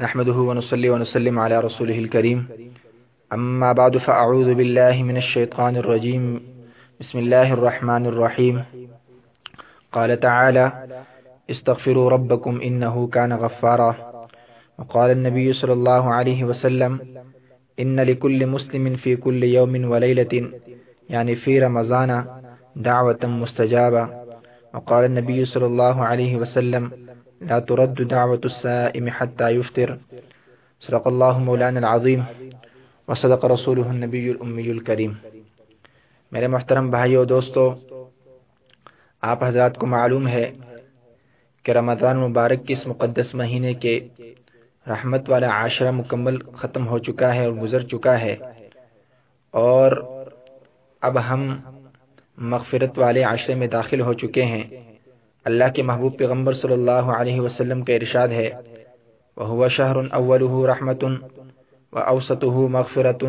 نحمده ونصلي ونسلم على رسوله الكريم. أما بعد، فأعوذ بالله من الشيطان الرجيم. بسم الله الرحمن الرحيم. قال تعالى استغفروا ربكم إنه كان غفارا. وقال النبي صلى الله عليه وسلم إن لكل مسلم في كل يوم وليلة، يعني في رمضان، دعوة مستجابة. وقال النبي صلى الله عليه وسلم لا ترد دعوة السائم حتى يفتر صدق الله مولانا العظيم وصدق رسوله النبی الامی الکریم میرے محترم بھائیو، دوستو، آپ حضرات کو معلوم ہے کہ رمضان مبارک کے اس مقدس مہینے کے رحمت والا عاشرہ مکمل ختم ہو چکا ہے اور گزر چکا ہے اور اب ہم مغفرت والے عاشرے میں داخل ہو چکے ہیں۔ اللہ کے محبوب پیغمبر صلی اللہ علیہ وسلم کا ارشاد ہے وہ شہر اول رحمت و اوسط مغفرت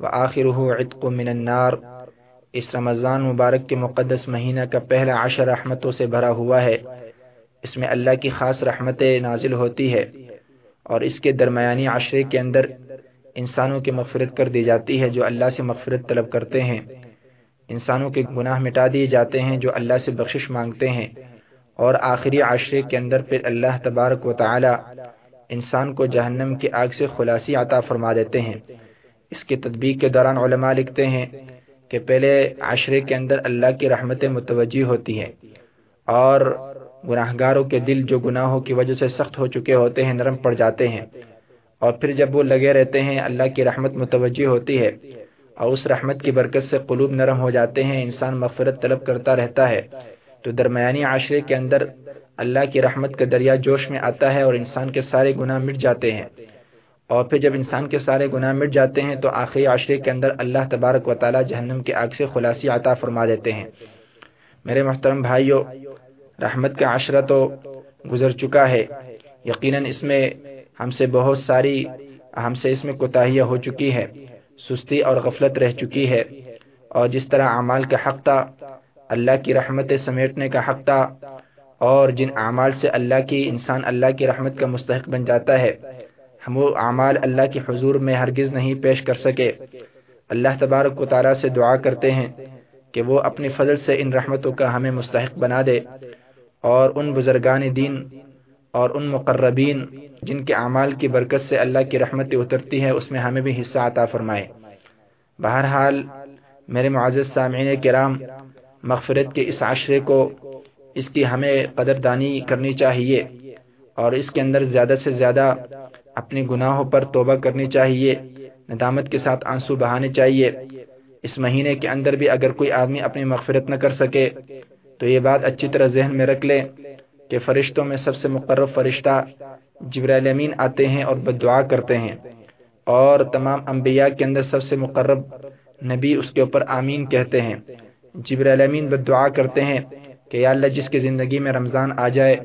و آخر عطق من النار۔ اس رمضان مبارک کے مقدس مہینہ کا پہلا عشر رحمتوں سے بھرا ہوا ہے۔ اس میں اللہ کی خاص رحمت نازل ہوتی ہے اور اس کے درمیانی عشرے کے اندر انسانوں کی مغفرت کر دی جاتی ہے جو اللہ سے مغفرت طلب کرتے ہیں۔ انسانوں کے گناہ مٹا دیے جاتے ہیں جو اللہ سے بخشش مانگتے ہیں۔ اور آخری عاشرے کے اندر پھر اللہ تبارک و تعالی انسان کو جہنم کی آگ سے خلاصی عطا فرما دیتے ہیں۔ اس کی تدبیق کے دوران علماء لکھتے ہیں کہ پہلے عاشرے کے اندر اللہ کی رحمت متوجہ ہوتی ہے اور گناہ گاروں کے دل جو گناہوں کی وجہ سے سخت ہو چکے ہوتے ہیں، نرم پڑ جاتے ہیں۔ اور پھر جب وہ لگے رہتے ہیں، اللہ کی رحمت متوجہ ہوتی ہے اور اس رحمت کی برکت سے قلوب نرم ہو جاتے ہیں، انسان مغفرت طلب کرتا رہتا ہے۔ تو درمیانی عاشرے کے اندر اللہ کی رحمت کا دریا جوش میں آتا ہے اور انسان کے سارے گناہ مٹ جاتے ہیں۔ اور پھر جب انسان کے سارے گناہ مٹ جاتے ہیں تو آخری عاشرے کے اندر اللہ تبارک و تعالی جہنم کے آگ سے خلاصی عطا فرما دیتے ہیں۔ میرے محترم بھائیوں رحمت کا عاشرہ تو گزر چکا ہے۔ یقیناً اس میں ہم سے بہت ساری، ہم سے اس میں کوتاہیاں ہو چکی ہے۔ سستی اور غفلت رہ چکی ہے۔ اور جس طرح اعمال کا حق تھا اللہ کی رحمت سمیٹنے کا حق تھا اور جن اعمال سے اللہ کی انسان اللہ کی رحمت کا مستحق بن جاتا ہے، ہم وہ اعمال اللہ کی حضور میں ہرگز نہیں پیش کر سکے۔ اللہ تبارک و تعالیٰ سے دعا کرتے ہیں کہ وہ اپنی فضل سے ان رحمتوں کا ہمیں مستحق بنا دے اور ان بزرگان دین اور ان مقربین جن کے اعمال کی برکت سے اللہ کی رحمت اترتی ہے، اس میں ہمیں بھی حصہ عطا فرمائے۔ بہرحال میرے معزز سامعین کرام مغفرت کے اس عشرے کو اس کی ہمیں قدردانی کرنی چاہیے اور اس کے اندر زیادہ سے زیادہ اپنی گناہوں پر توبہ کرنی چاہیے، ندامت کے ساتھ آنسو بہانے چاہیے۔ اس مہینے کے اندر بھی اگر کوئی آدمی اپنی مغفرت نہ کر سکے، تو یہ بات اچھی طرح ذہن میں رکھ لے کہ فرشتوں میں سب سے مقرب فرشتہ جبرائیل امین آتے ہیں اور بد دعا کرتے ہیں۔ اور تمام انبیاء کے اندر سب سے مقرب نبی اس کے اوپر آمین کہتے ہیں۔ جبرائیل امین بد دعا کرتے ہیں کہ یا اللہ جس کی زندگی میں رمضان آ جائے،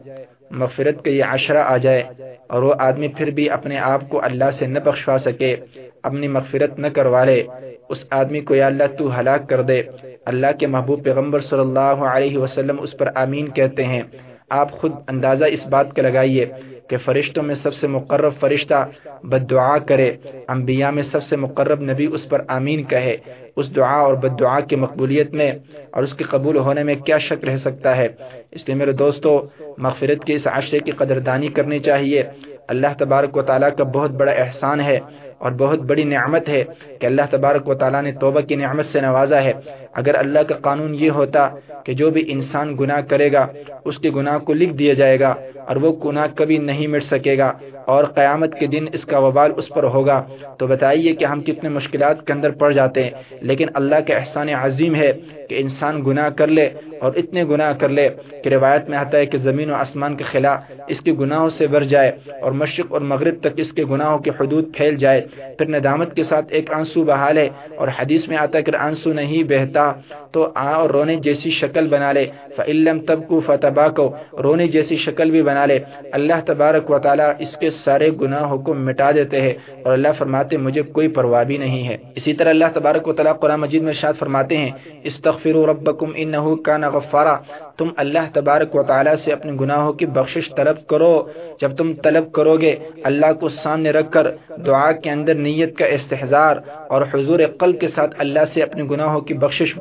مغفرت کا یہ عشرہ آ جائے اور وہ آدمی پھر بھی اپنے آپ کو اللہ سے نہ بخشوا سکے، اپنی مغفرت نہ کروا لے، اس آدمی کو یا اللہ تو ہلاک کر دے۔ اللہ کے محبوب پیغمبر صلی اللہ علیہ وسلم اس پر آمین کہتے ہیں۔ آپ خود اندازہ اس بات کا لگائیے کہ فرشتوں میں سب سے مقرب فرشتہ بد دعا کرے، انبیاء میں سب سے مقرب نبی اس پر آمین کہے۔ اس دعا اور بد دعا کی مقبولیت میں اور اس کے قبول ہونے میں کیا شک رہ سکتا ہے؟ اس لیے میرے دوستو، مغفرت کے اس عشرے کی قدردانی کرنی چاہیے۔ اللہ تبارک و تعالیٰ کا بہت بڑا احسان ہے اور بہت بڑی نعمت ہے کہ اللہ تبارک و تعالیٰ نے توبہ کی نعمت سے نوازا ہے۔ اگر اللہ کا قانون یہ ہوتا کہ جو بھی انسان گناہ کرے گا، اس کے گناہ کو لکھ دیا جائے گا اور وہ گناہ کبھی نہیں مٹ سکے گا اور قیامت کے دن اس کا وبال اس پر ہوگا۔ تو بتائیے کہ ہم کتنے مشکلات کے اندر پڑ جاتے ہیں۔ لیکن اللہ کا احسان عظیم ہے کہ انسان گناہ کر لے اور اتنے گناہ کر لے کہ روایت میں آتا ہے کہ زمین و آسمان کے خلاف اس کے گناہوں سے بر جائے اور مشرق اور مغرب تک اس کے گناہوں کی حدود پھیل جائے۔ پھر ندامت کے ساتھ ایک آنسو بہا لے اور حدیث میں آتا ہے کہ آنسو نہیں بہتا تو آ اور رونے جیسی شکل بنا لے۔ فعلم تب کو فتبا کو رونے جیسی شکل بھی بنا لے۔ اللہ تبارک و تعالیٰ اس کے سارے گناہوں کو مٹا دیتے ہیں اور اللہ فرماتے مجھے کوئی پرواہ بھی نہیں ہے۔ اسی طرح اللہ تبارک و تعالیٰ قرآن مجید میں شاد فرماتے ہیں، استغفروا ربکم انہو کان غفارا۔ تم اللہ تبارک و تعالیٰ سے اپنے گناہوں کی بخشش طلب کرو۔ جب تم طلب کرو گے اللہ کو سامنے رکھ کر دعا کے اندر نیت کا استحضار اور حضور قلب کے ساتھ اللہ سے اپنے گناہوں کی بخشش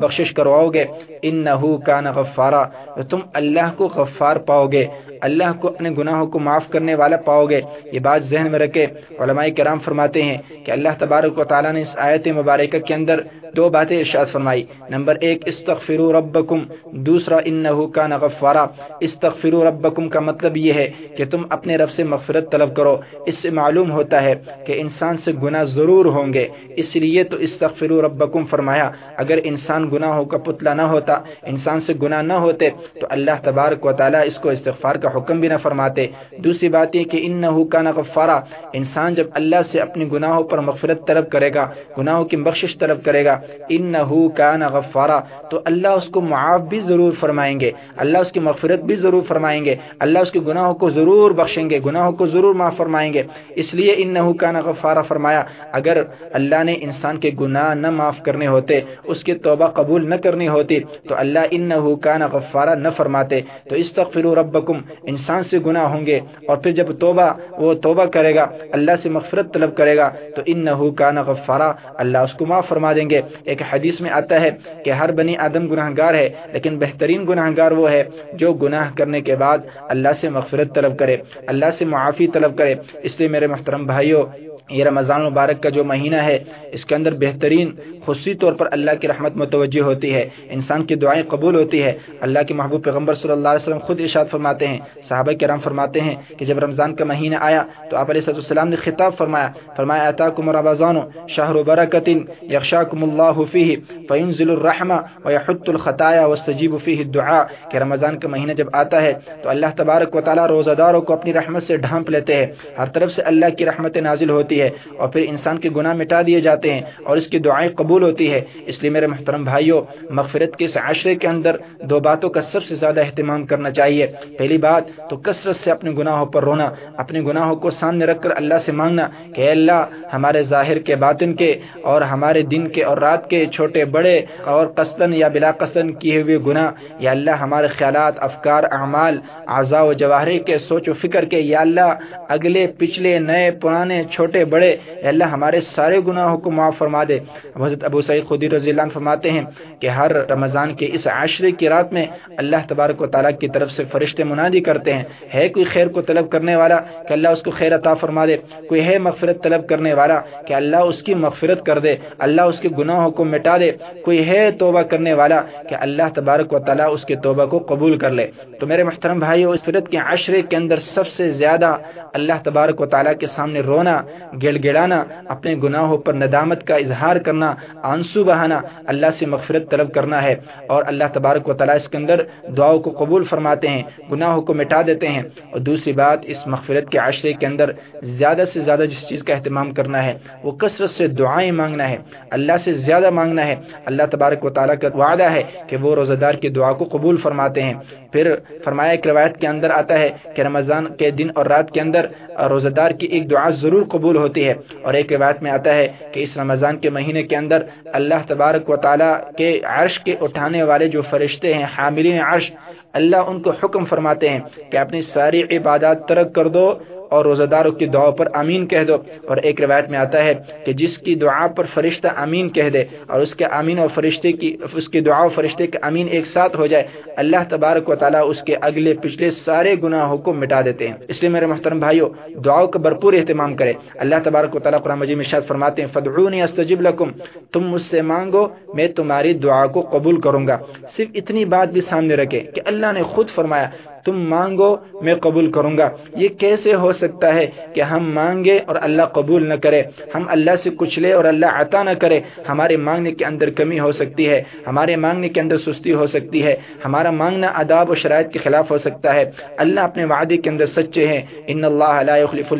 بخشش کرواؤ گے ان نہ غفارہ تم اللہ کو غفار پاؤ گے اللہ کو اپنے گناہوں کو معاف کرنے والا پاؤ گے۔ یہ بات ذہن میں رکھے علماء کرام فرماتے ہیں کہ اللہ تبارک و تعالیٰ نے اس آیت مبارکہ کے اندر دو باتیں ارشاد فرمائی۔ نمبر ایک، استغفروا ربکم۔ دوسرا، انہو کان غفارا۔ استغفروا ربکم کا مطلب یہ ہے کہ تم اپنے رب سے مغفرت طلب کرو۔ اس سے معلوم ہوتا ہے کہ انسان سے گناہ ضرور ہوں گے۔ اس لیے تو استغفروا ربکم فرمایا۔ اگر انسان گناہوں کا پتلا نہ ہوتا، انسان سے گناہ نہ ہوتے، تو اللہ تبارک و تعالیٰ اس کو استغفار کا حکم بھی نہ فرماتے۔ دوسری بات یہ کہ انہو کان غفارا، انسان جب اللہ سے اپنی گناہوں پر مغفرت طلب کرے گا، گناہوں کی بخشش طلب کرے گا، انہو کان غفارا، تو اللہ اس کو معاف بھی ضرور فرمائیں گے، اللہ اس کی مغفرت بھی ضرور فرمائیں گے، اللہ اس کے گناہوں کو ضرور بخشیں گے، گناہوں کو ضرور معاف فرمائیں گے۔ اس لیے انہو کان غفارا فرمایا، اگر اللہ نے انسان کے گناہ نہ معاف کرنے ہوتے، اس کی توبہ قبول نہ کرنی ہوتی، تو اللہ انہو کان غفارا نہ فرماتے۔ تو استغفروا ربکم انسان سے گناہ ہوں گے اور پھر جب توبہ، وہ توبہ کرے گا، اللہ سے مغفرت طلب کرے گا، تو انہو کان غفارا، اللہ اس کو معاف فرما دیں گے۔ ایک حدیث میں آتا ہے کہ ہر بنی آدم گناہ گار ہے، لیکن بہترین گناہ گار وہ ہے جو گناہ کرنے کے بعد اللہ سے مغفرت طلب کرے، اللہ سے معافی طلب کرے۔ اس لیے میرے محترم بھائیوں یہ رمضان مبارک کا جو مہینہ ہے، اس کے اندر بہترین خصوصی طور پر اللہ کی رحمت متوجہ ہوتی ہے، انسان کی دعائیں قبول ہوتی ہے۔ اللہ کے محبوب پیغمبر صلی اللہ علیہ وسلم خود ارشاد فرماتے ہیں۔ صحابہ کرام فرماتے ہیں کہ جب رمضان کا مہینہ آیا تو آپ علیہ السلام نے خطاب فرمایا فرمایا اتاکم رمضان شہر برکت یخشاکم اللہ فیہ فینزل الرحمہ ویحط الخطایا واستجیب فیہ الدعاء۔ کہ رمضان کا مہینہ جب آتا ہے تو اللہ تبارک و تعالی روزہ داروں کو اپنی رحمت سے ڈھانپ لیتے ہیں۔ ہر طرف سے اللہ کی رحمت نازل ہوتی ہے اور پھر انسان کے گناہ مٹا دیے جاتے ہیں اور اس کی دعائیں قبول قبول ہوتی ہے۔ اس لیے میرے محترم بھائیوں مغفرت کے اس عشرے کے اندر دو باتوں کا سب سے زیادہ اہتمام کرنا چاہیے۔ پہلی بات تو کثرت سے اپنے گناہوں پر رونا، اپنے گناہوں کو سامنے رکھ کر اللہ سے مانگنا کہ اللہ، ہمارے ظاہر کے باطن کے اور ہمارے دن کے اور رات کے چھوٹے، بڑے اور قصدن یا بلا قصدن کیے ہوئے گناہ۔ یا اللہ، ہمارے خیالات، افکار، اعمال، اعضاء و جواہرے کے سوچ و فکر کے۔ یا اللہ، اگلے، پچھلے، نئے، پرانے، چھوٹے، بڑے، اے اللہ، ہمارے سارے گناہوں کو معاف فرما دے۔ حضرت ابو سعید خودی رضی اللہ عنہ فرماتے ہیں کہ ہر رمضان کے اس عاشرے کی رات میں اللہ تبارک و تعالیٰ کی طرف سے فرشتے منادی کرتے ہیں۔ ہے کوئی خیر کو طلب کرنے والا کہ اللہ اس کو خیر عطا فرما دے؟ کوئی ہے مغفرت طلب کرنے والا کہ اللہ اس کی مغفرت کر دے؟ اللہ اس کے گناہوں کو مٹا دے؟ کوئی ہے توبہ کرنے والا کہ اللہ تبارک و تعالیٰ اس کے توبہ کو قبول کر لے؟ تو میرے محترم بھائی اس فرت کے عشرے کے اندر سب سے زیادہ اللہ تبارک و تعالیٰ کے سامنے رونا، گڑ گڑانا، اپنے گناہوں پر ندامت کا اظہار کرنا آنسو بہانا اللہ سے مغفرت طلب کرنا ہے اور اللہ تبارک و تعالیٰ اس کے اندر دعاؤں کو قبول فرماتے ہیں، گناہوں کو مٹا دیتے ہیں اور دوسری بات، اس مغفرت کے عشرے کے اندر زیادہ سے زیادہ جس چیز کا اہتمام کرنا ہے، وہ کثرت سے دعائیں مانگنا ہے۔ اللہ سے زیادہ مانگنا ہے۔ اللہ تبارک و تعالیٰ کا وعدہ ہے کہ وہ روزہ دار کی دعا کو قبول فرماتے ہیں۔ پھر فرمایا ایک روایت کے اندر آتا ہے کہ رمضان کے دن اور رات کے اندر روزہ دار کی ایک دعا ضرور قبول ہوتی ہے۔ اور ایک روایت میں آتا ہے کہ اس رمضان کے مہینے کے اندر اللہ تبارک و تعالیٰ کے عرش کے اٹھانے والے جو فرشتے ہیں، حاملین عرش، اللہ ان کو حکم فرماتے ہیں کہ اپنی ساری عبادات ترک کر دو اور روزہ داروں کی دعا پر امین کہہ دو۔ اور ایک روایت میں آتا ہے کہ جس کی دعا پر فرشتہ امین کہہ دے اور اس کے امین اور فرشتے کی، اس کی دعا و فرشتے کے امین ایک ساتھ ہو جائے، اللہ تبارک و تعالیٰ اس کے اگلے پچھلے سارے گناہوں کو مٹا دیتے ہیں۔ اس لیے میرے محترم بھائیوں دعاؤں کا بھرپور اہتمام کرے اللہ تبارک و تعالیٰ قرآن مجید میں شاید فرماتے ہیں فدعونی استجب لکم تم مجھ سے مانگو، میں تمہاری دعا کو قبول کروں گا۔ صرف اتنی بات بھی سامنے رکھے کہ اللہ نے خود فرمایا تم مانگو، میں قبول کروں گا۔ یہ کیسے ہو سکتا ہے کہ ہم مانگے اور اللہ قبول نہ کرے؟ ہم اللہ سے کچھ لے اور اللہ عطا نہ کرے۔ ہمارے مانگنے کے اندر کمی ہو سکتی ہے، ہمارے مانگنے کے اندر سستی ہو سکتی ہے۔ ہمارا مانگنا اداب و شرائط کے خلاف ہو سکتا ہے۔ اللہ اپنے وعدے کے اندر سچے ہیں۔ ان اللہ لا يخلف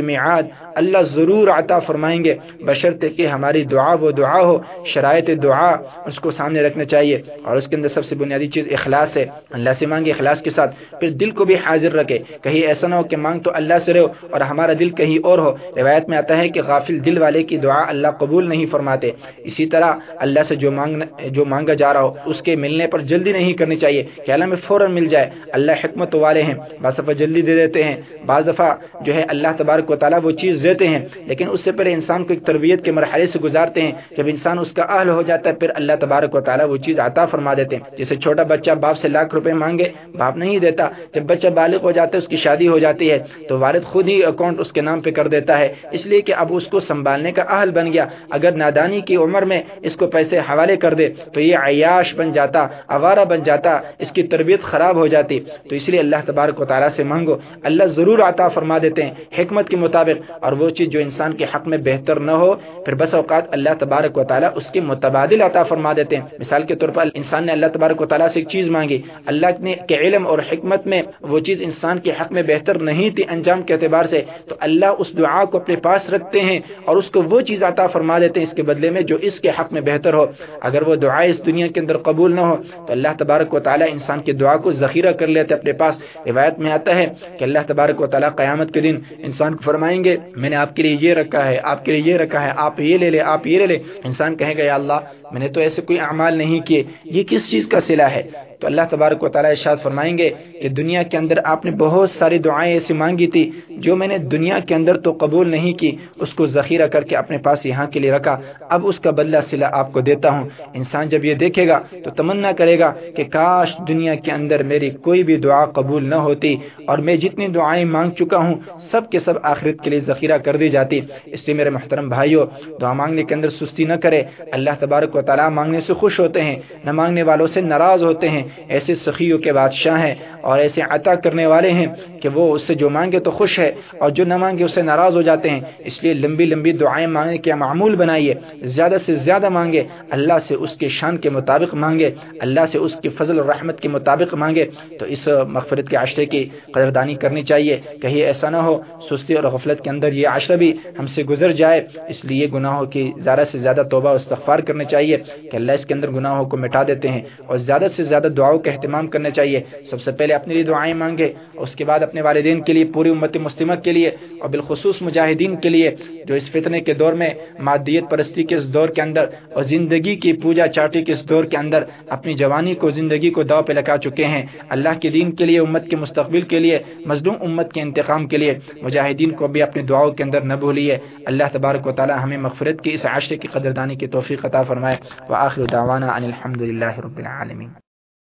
اللہ ضرور عطا فرمائیں گے۔ بشرط کہ ہماری دعا وہ دعا ہو، شرائط دعا اس کو سامنے رکھنا چاہیے۔ اور اس کے اندر سب سے بنیادی چیز اخلاص ہے۔ اللہ سے مانگے اخلاص کے ساتھ۔ پھر دل کو بھی حاضر رکھے۔ کہیں ایسا نہ ہو کہ مانگ تو اللہ سے رہو اور ہمارا دل کہیں اور ہو۔ روایت میں آتا ہے کہ غافل دل والے کی دعا اللہ قبول نہیں فرماتے۔ اسی طرح اللہ سے جو مانگ جو مانگا جا رہا ہو، اس کے ملنے پر جلدی نہیں کرنی چاہیے۔ کہ اللہ میں فوراً مل جائے۔ اللہ حکمت والے ہیں۔ بعض دفعہ جلدی دے دیتے ہیں۔ بعض دفعہ جو ہے اللہ تبارک و تعالیٰ وہ چیز دیتے ہیں، لیکن اس سے پہلے انسان کو ایک تربیت کے مرحلے سے گزارتے ہیں۔ جب انسان اس کا اہل ہو جاتا ہے، پھر اللہ تبارک و تعالیٰ وہ چیز عطا فرما دیتے ہیں۔ جیسے چھوٹا بچہ باپ سے لاکھ روپے مانگے، باپ نہیں دیتا۔ جب بچہ بالغ ہو جاتا ہے، اس کی شادی ہو جاتی ہے، تو والد خود ہی اکاؤنٹ اس کے نام پہ کر دیتا ہے۔ اس لیے کہ اب اس کو سنبھالنے کا اہل بن گیا۔ اگر نادانی کی عمر میں اس کو پیسے حوالے کر دے، تو یہ عیاش بن جاتا، آوارہ بن جاتا، اس کی تربیت خراب ہو جاتی۔ تو اس لیے اللہ تبارک و تعالیٰ سے مانگو، اللہ ضرور عطا فرما دیتے ہیں۔ حکمت کے مطابق، اور وہ چیز جو انسان کے حق میں بہتر نہ ہو، پھر بس اوقات اللہ تبارک و تعالیٰ اس کے متبادل عطا فرما دیتے ہیں۔ مثال کے طور پر انسان نے اللہ تبارک و تعالیٰ سے ایک چیز مانگی۔ اللہ نے کے علم اور حکمت میں وہ چیز انسان کے حق میں بہتر نہیں تھی انجام کے اعتبار سے۔ تو اللہ اس دعا کو اپنے پاس رکھتے ہیں اور اس کو وہ چیز عطا فرما دیتے ہیں اس کے بدلے میں جو اس کے حق میں بہتر ہو۔ اگر وہ دعا اس دنیا کے اندر قبول نہ ہو، تو اللہ تبارک و تعالیٰ انسان کی دعا کو ذخیرہ کر لیتے اپنے پاس۔ روایت میں آتا ہے کہ اللہ تبارک و تعالیٰ قیامت کے دن انسان کو فرمائیں گے میں نے آپ کے لیے یہ رکھا ہے، آپ کے لیے یہ رکھا ہے، آپ یہ لے لے، آپ یہ لے لے۔ انسان کہے گا، یا اللہ، میں نے تو ایسے کوئی اعمال نہیں کیے۔ یہ کس چیز کا صلہ ہے؟ تو اللہ تبارک و تعالیٰ ارشاد فرمائیں گے کہ دنیا کے اندر آپ نے بہت ساری دعائیں ایسی مانگی تھی جو میں نے دنیا کے اندر تو قبول نہیں کی، اس کو ذخیرہ کر کے اپنے پاس یہاں کے لیے رکھا۔ اب اس کا بدلہ سلا آپ کو دیتا ہوں۔ انسان جب یہ دیکھے گا تو تمنا کرے گا کہ کاش دنیا کے اندر میری کوئی بھی دعا قبول نہ ہوتی اور میں جتنی دعائیں مانگ چکا ہوں، سب کے سب آخرت کے لیے ذخیرہ کر دی جاتی۔ اس لیے میرے محترم بھائیوں دعا مانگنے کے اندر سستی نہ کرے۔ اللہ تبارک و تعالیٰ مانگنے سے خوش ہوتے ہیں، نہ مانگنے والوں سے ناراض ہوتے ہیں۔ ایسے سخیوں کے بادشاہ ہیں اور ایسے عطا کرنے والے ہیں کہ وہ اس سے جو مانگے تو خوش ہے اور جو نہ مانگے اس سے ناراض ہو جاتے ہیں۔ اس لیے لمبی لمبی دعائیں مانگنے کے معمول بنائیے، زیادہ سے زیادہ مانگے، اللہ سے اس کے شان کے مطابق مانگے، اللہ سے اس کی فضل و رحمت کے مطابق مانگے۔ تو اس مغفرت کے عشرے کی قدردانی کرنی چاہیے۔ کہیں ایسا نہ ہو، سستی اور غفلت کے اندر یہ عشرہ بھی ہم سے گزر جائے۔ اس لیے گناہوں کی زیادہ سے زیادہ توبہ و استغفار کرنے چاہیے کہ اللہ اس کے اندر گناہوں کو مٹا دیتے ہیں اور زیادہ سے زیادہ دعاؤں کا اہتمام کرنا چاہیے۔ سب سے پہلے پہلے اپنے لیے دعائیں مانگے اور اس کے بعد اپنے والدین کے لیے پوری امت مسلمہ کے لیے اور بالخصوص مجاہدین کے لیے جو اس فتنے کے دور میں مادیت پرستی کے اس دور کے اندر اور زندگی کی پوجا چاٹی کے اس دور کے اندر اپنی جوانی کو زندگی کو دو پہ لگا چکے ہیں۔ اللہ کے دین کے لیے، امت کے مستقبل کے لیے، مظلوم امت کے انتقام کے لیے مجاہدین کو بھی اپنی دعاؤں کے اندر نہ بھولیے۔ اللہ تبارک و تعالی ہمیں مغفرت کی اس عاشرے کی قدردانی کی توفیق عطا فرمائے۔ وآخر دعوانا ان الحمد للہ رب العالمین۔